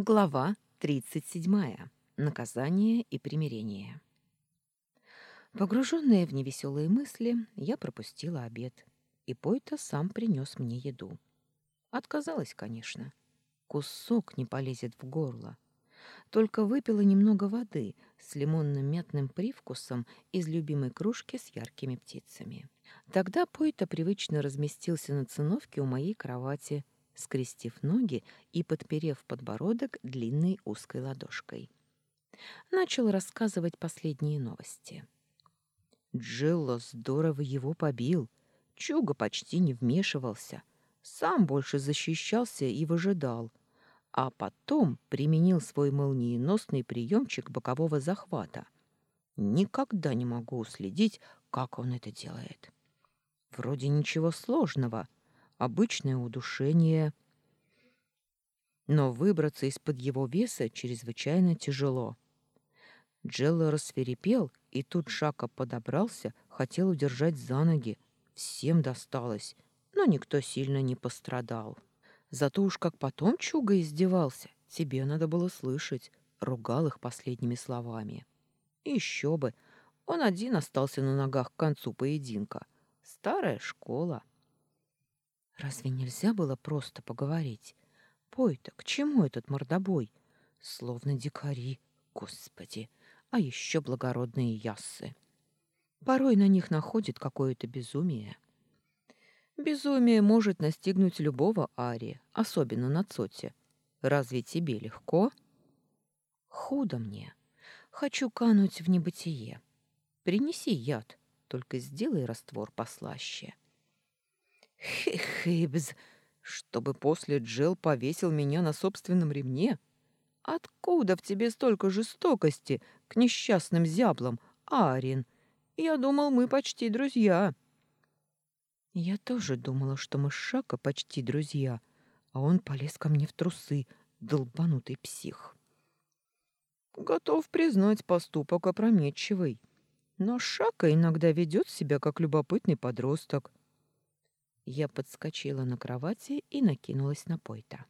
Глава 37. Наказание и примирение. Погруженная в невеселые мысли, я пропустила обед, и Пойта сам принес мне еду. Отказалась, конечно. Кусок не полезет в горло. Только выпила немного воды с лимонно-мятным привкусом из любимой кружки с яркими птицами. Тогда Пойта привычно разместился на циновке у моей кровати — скрестив ноги и подперев подбородок длинной узкой ладошкой. Начал рассказывать последние новости. Джилла здорово его побил. Чуга почти не вмешивался. Сам больше защищался и выжидал. А потом применил свой молниеносный приемчик бокового захвата. Никогда не могу уследить, как он это делает. Вроде ничего сложного — обычное удушение. Но выбраться из-под его веса чрезвычайно тяжело. Джелло рассверепел, и тут Шака подобрался, хотел удержать за ноги. Всем досталось, но никто сильно не пострадал. Зато уж как потом Чуга издевался, тебе надо было слышать, ругал их последними словами. еще бы, он один остался на ногах к концу поединка. Старая школа. Разве нельзя было просто поговорить? Пой-то, к чему этот мордобой? Словно дикари, господи, а еще благородные яссы. Порой на них находит какое-то безумие. Безумие может настигнуть любого Ари, особенно на Цоте. Разве тебе легко? Худо мне. Хочу кануть в небытие. Принеси яд, только сделай раствор послаще. — Хе-хейбз, чтобы после Джел повесил меня на собственном ремне? Откуда в тебе столько жестокости к несчастным зяблам, Арин? Я думал, мы почти друзья. Я тоже думала, что мы с Шака почти друзья, а он полез ко мне в трусы, долбанутый псих. Готов признать поступок опрометчивый. Но Шака иногда ведет себя как любопытный подросток. Я подскочила на кровати и накинулась на Пойта.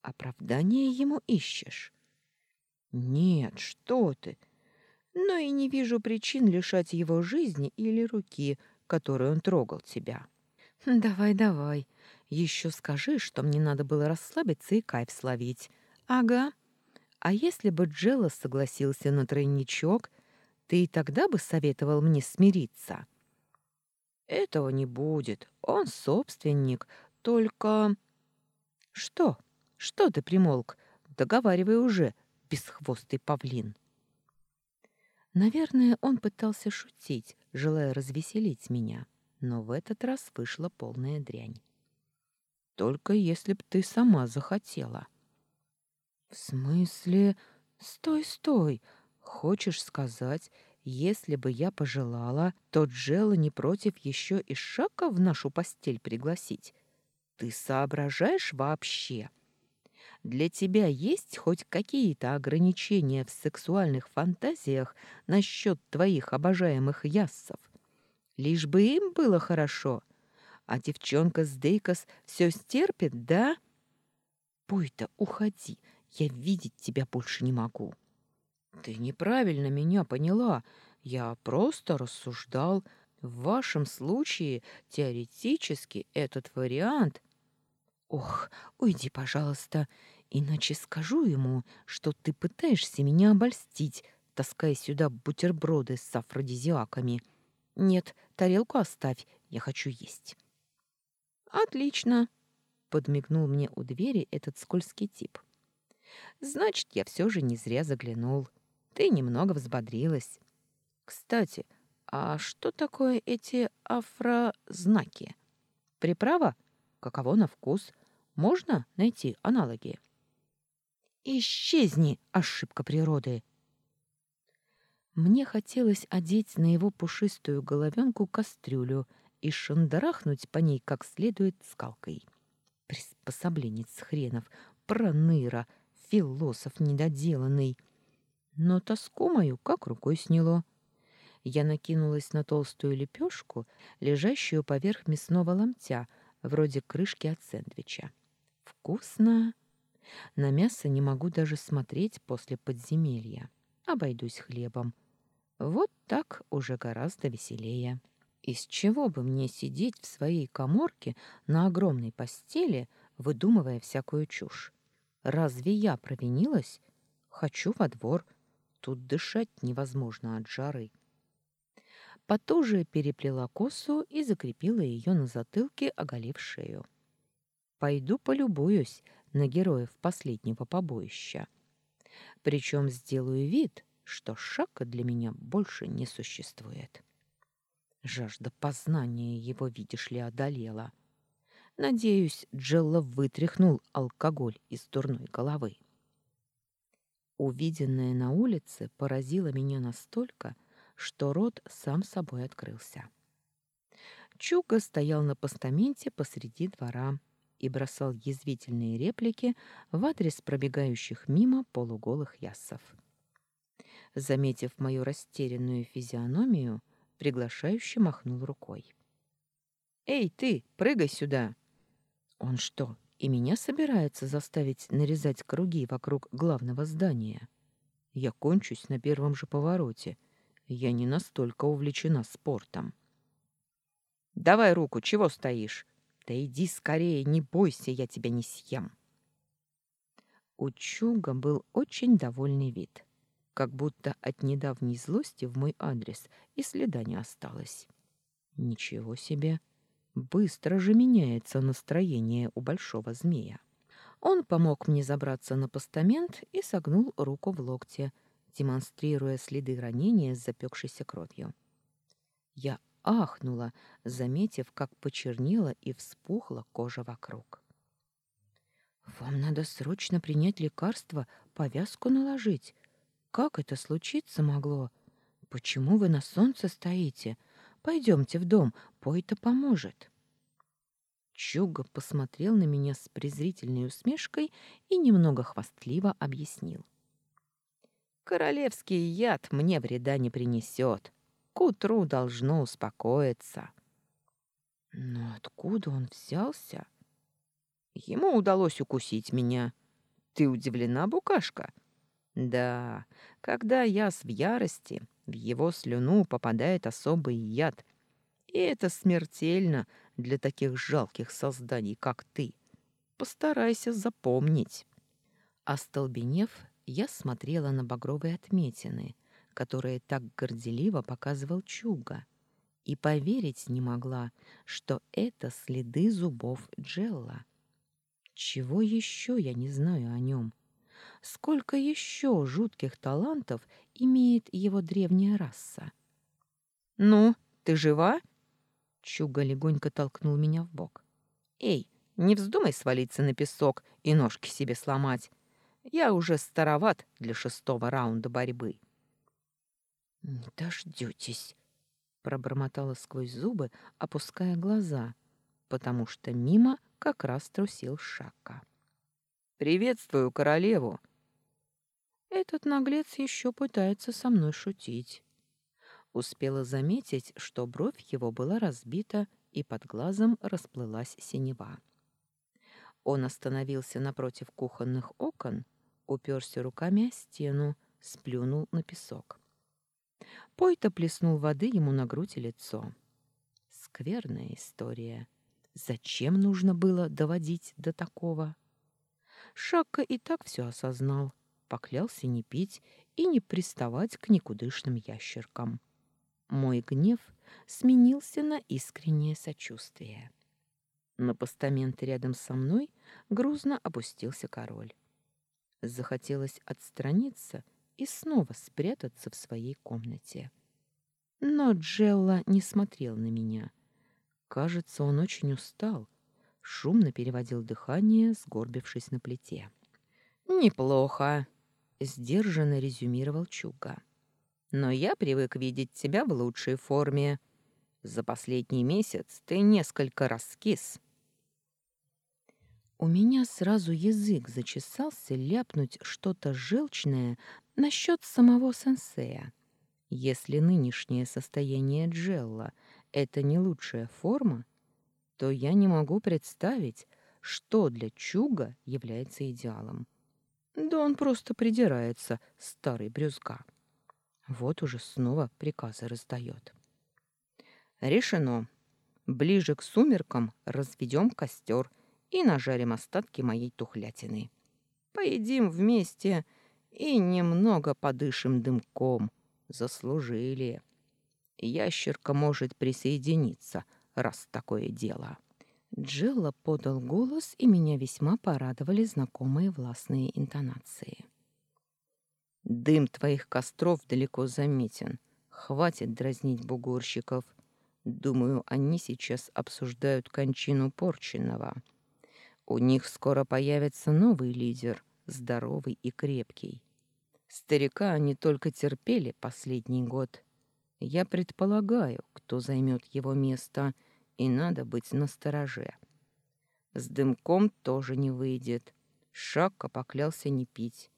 «Оправдание ему ищешь?» «Нет, что ты! Но и не вижу причин лишать его жизни или руки, которой он трогал тебя». «Давай, давай. Еще скажи, что мне надо было расслабиться и кайф словить. Ага. А если бы Джелла согласился на тройничок, ты и тогда бы советовал мне смириться?» Этого не будет. Он собственник. Только... Что? Что ты примолк? Договаривай уже, бесхвостый павлин. Наверное, он пытался шутить, желая развеселить меня, но в этот раз вышла полная дрянь. Только если б ты сама захотела. В смысле? Стой, стой. Хочешь сказать, если бы я пожелала, то Джелла не против еще и Шака в нашу постель пригласить. Ты соображаешь вообще? Для тебя есть хоть какие-то ограничения в сексуальных фантазиях насчет твоих обожаемых яссов? Лишь бы им было хорошо. А девчонка с Дейкос все стерпит, да? Пой-то, уходи, я видеть тебя больше не могу. Ты неправильно меня поняла. Я просто рассуждал. В вашем случае теоретически этот вариант... Ох, уйди, пожалуйста, иначе скажу ему, что ты пытаешься меня обольстить, таская сюда бутерброды с афродизиаками. Нет, тарелку оставь, я хочу есть. Отлично, подмигнул мне у двери этот скользкий тип. Значит, я все же не зря заглянул. Ты немного взбодрилась. Кстати, а что такое эти афрознаки? Приправа? Каково на вкус? Можно найти аналоги? Исчезни, ошибка природы. Мне хотелось одеть на его пушистую головенку кастрюлю и шандарахнуть по ней как следует скалкой. Приспособленец хренов, проныра, философ недоделанный — но тоску мою как рукой сняло. Я накинулась на толстую лепешку, лежащую поверх мясного ломтя, вроде крышки от сэндвича. Вкусно! На мясо не могу даже смотреть после подземелья. Обойдусь хлебом. Вот так уже гораздо веселее. Из чего бы мне сидеть в своей коморке на огромной постели, выдумывая всякую чушь? Разве я провинилась? Хочу во двор. Тут дышать невозможно от жары. Потуже переплела косу и закрепила ее на затылке, оголив шею. Пойду полюбуюсь на героев последнего побоища. Причем сделаю вид, что шака для меня больше не существует. Жажда познания его, видишь ли, одолела. Надеюсь, Джелла вытряхнул алкоголь из дурной головы. Увиденное на улице поразило меня настолько, что рот сам собой открылся. Чуга стоял на постаменте посреди двора и бросал язвительные реплики в адрес пробегающих мимо полуголых яссов. Заметив мою растерянную физиономию, приглашающе махнул рукой. «Эй, ты, прыгай сюда!» Он что, и меня собирается заставить нарезать круги вокруг главного здания? Я кончусь на первом же повороте. Я не настолько увлечена спортом. «Давай руку, чего стоишь? Да иди скорее, не бойся, я тебя не съем!» У Чуга был очень довольный вид, как будто от недавней злости в мой адрес и следа не осталось. Ничего себе! Быстро же меняется настроение у большого змея. Он помог мне забраться на постамент и согнул руку в локте, демонстрируя следы ранения с запекшейся кровью. Я ахнула, заметив, как почернела и вспухла кожа вокруг. «Вам надо срочно принять лекарство, повязку наложить. Как это случиться могло? Почему вы на солнце стоите? Пойдемте в дом, Пой-то поможет». Чуга посмотрел на меня с презрительной усмешкой и немного хвастливо объяснил. «Королевский яд мне вреда не принесет. К утру должно успокоиться». «Но откуда он взялся?» «Ему удалось укусить меня. Ты удивлена, букашка?» «Да, когда яс в ярости, в его слюну попадает особый яд, и это смертельно для таких жалких созданий, как ты. Постарайся запомнить. Остолбенев, я смотрела на багровые отметины, которые так горделиво показывал Чуга, и поверить не могла, что это следы зубов Джелла. Чего еще я не знаю о нем? Сколько еще жутких талантов имеет его древняя раса? «Ну, ты жива?» Чуга легонько толкнул меня в бок. «Эй, не вздумай свалиться на песок и ножки себе сломать. Я уже староват для шестого раунда борьбы». «Не дождётесь», — пробормотала сквозь зубы, опуская глаза, потому что мимо как раз трусил Шака. «Приветствую королеву!» Этот наглец еще пытается со мной шутить. Успела заметить, что бровь его была разбита и под глазом расплылась синева. Он остановился напротив кухонных окон, уперся руками о стену, сплюнул на песок. Пойта плеснул воды ему на грудь и лицо. Скверная история. Зачем нужно было доводить до такого? Шакка и так все осознал, поклялся не пить и не приставать к никудышным ящеркам. Мой гнев сменился на искреннее сочувствие. На постамент рядом со мной грузно опустился король. Захотелось отстраниться и снова спрятаться в своей комнате. Но Джелла не смотрел на меня. Кажется, он очень устал, шумно переводил дыхание, сгорбившись на плите. «Неплохо», — сдержанно резюмировал Чуга но я привык видеть тебя в лучшей форме. За последний месяц ты несколько раскис. У меня сразу язык зачесался ляпнуть что-то желчное насчет самого сенсея. Если нынешнее состояние Джелла — это не лучшая форма, то я не могу представить, что для Чуга является идеалом. Да он просто придирается, старый брюзга. Вот уже снова приказы раздает. Решено. Ближе к сумеркам разведем костер и нажарим остатки моей тухлятины. Поедим вместе и немного подышим дымком. Заслужили. Ящерка может присоединиться, раз такое дело. Джилла подал голос, и меня весьма порадовали знакомые властные интонации. «Дым твоих костров далеко заметен. Хватит дразнить бугорщиков. Думаю, они сейчас обсуждают кончину Порченного. У них скоро появится новый лидер, здоровый и крепкий. Старика они только терпели последний год. Я предполагаю, кто займет его место, и надо быть настороже. С дымком тоже не выйдет. Шакка поклялся не пить.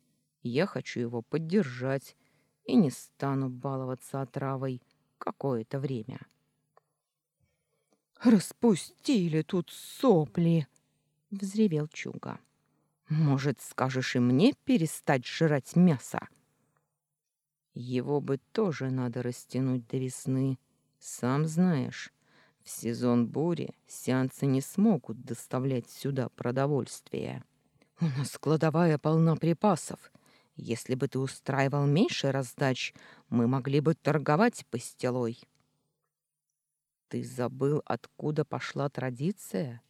Я хочу его поддержать и не стану баловаться отравой какое-то время. «Распустили тут сопли!» — взревел Чуга. «Может, скажешь и мне перестать жрать мясо?» «Его бы тоже надо растянуть до весны. Сам знаешь, в сезон бури сеансы не смогут доставлять сюда продовольствие. У нас кладовая полна припасов. Если бы ты устраивал меньше раздач, мы могли бы торговать пастилой». Ты забыл, откуда пошла традиция?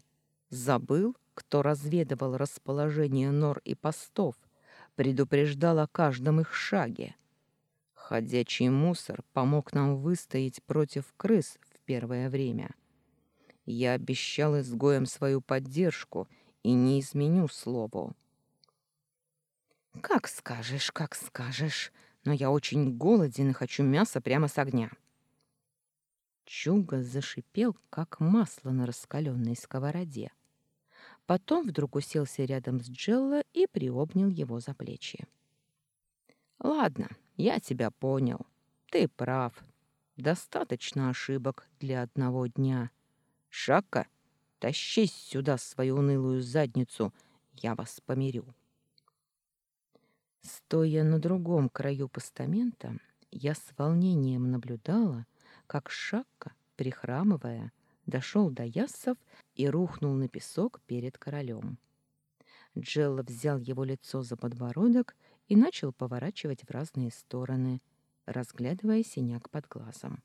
Забыл, кто разведывал расположение нор и постов, предупреждал о каждом их шаге? Ходячий мусор помог нам выстоять против крыс в первое время. Я обещал изгоям свою поддержку и не изменю слову. «Как скажешь, как скажешь, но я очень голоден и хочу мяса прямо с огня». Чуга зашипел, как масло на раскаленной сковороде. Потом вдруг уселся рядом с Джелло и приобнял его за плечи. «Ладно, я тебя понял. Ты прав. Достаточно ошибок для одного дня. Шака, тащись сюда свою унылую задницу, я вас помирю». Стоя на другом краю постамента, я с волнением наблюдала, как Шакка, прихрамывая, дошел до яссов и рухнул на песок перед королем. Джелла взял его лицо за подбородок и начал поворачивать в разные стороны, разглядывая синяк под глазом.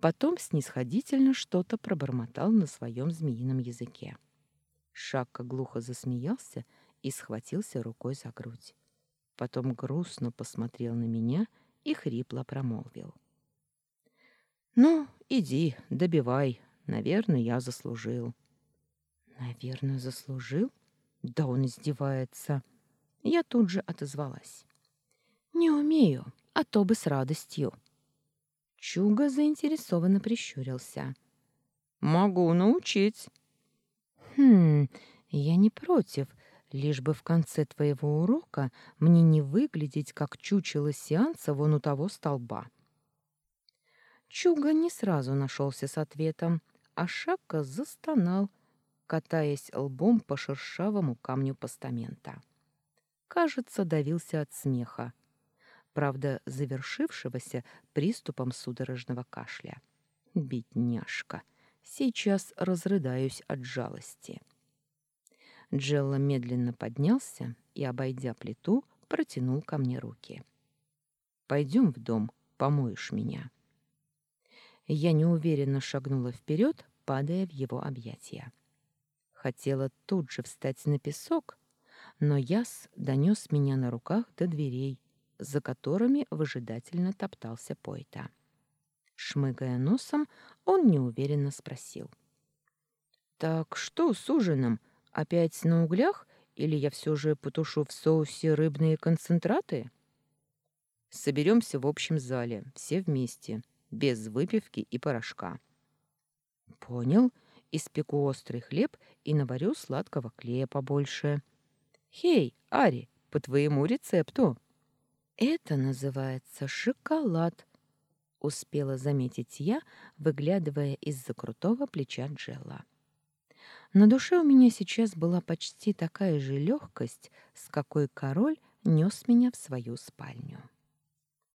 Потом снисходительно что-то пробормотал на своем змеином языке. Шакка глухо засмеялся и схватился рукой за грудь. Потом грустно посмотрел на меня и хрипло промолвил — ну, иди, добивай. Наверное, я заслужил. Наверное, заслужил? Да он издевается. Я тут же отозвалась. Не умею, а то бы с радостью. Чуга заинтересованно прищурился. Могу научить. Хм, я не против, лишь бы в конце твоего урока мне не выглядеть как чучело сеанса вон у того столба. Чуга не сразу нашелся с ответом, а Шака застонал, катаясь лбом по шершавому камню постамента. Кажется, давился от смеха, правда, завершившегося приступом судорожного кашля. Бедняжка, сейчас разрыдаюсь от жалости. Джелла медленно поднялся и, обойдя плиту, протянул ко мне руки. «Пойдем в дом, помоешь меня». Я неуверенно шагнула вперед, падая в его объятия. Хотела тут же встать на песок, но Яс донес меня на руках до дверей, за которыми выжидательно топтался Пойта. Шмыгая носом, он неуверенно спросил. «Так что с ужином? Опять на углях? Или я все же потушу в соусе рыбные концентраты?» «Соберемся в общем зале, все вместе без выпивки и порошка. Понял, испеку острый хлеб и наварю сладкого клея побольше. Хей, Ари, по твоему рецепту. Это называется шоколад, успела заметить я, выглядывая из-за крутого плеча Джелла. На душе у меня сейчас была почти такая же легкость, с какой король нес меня в свою спальню.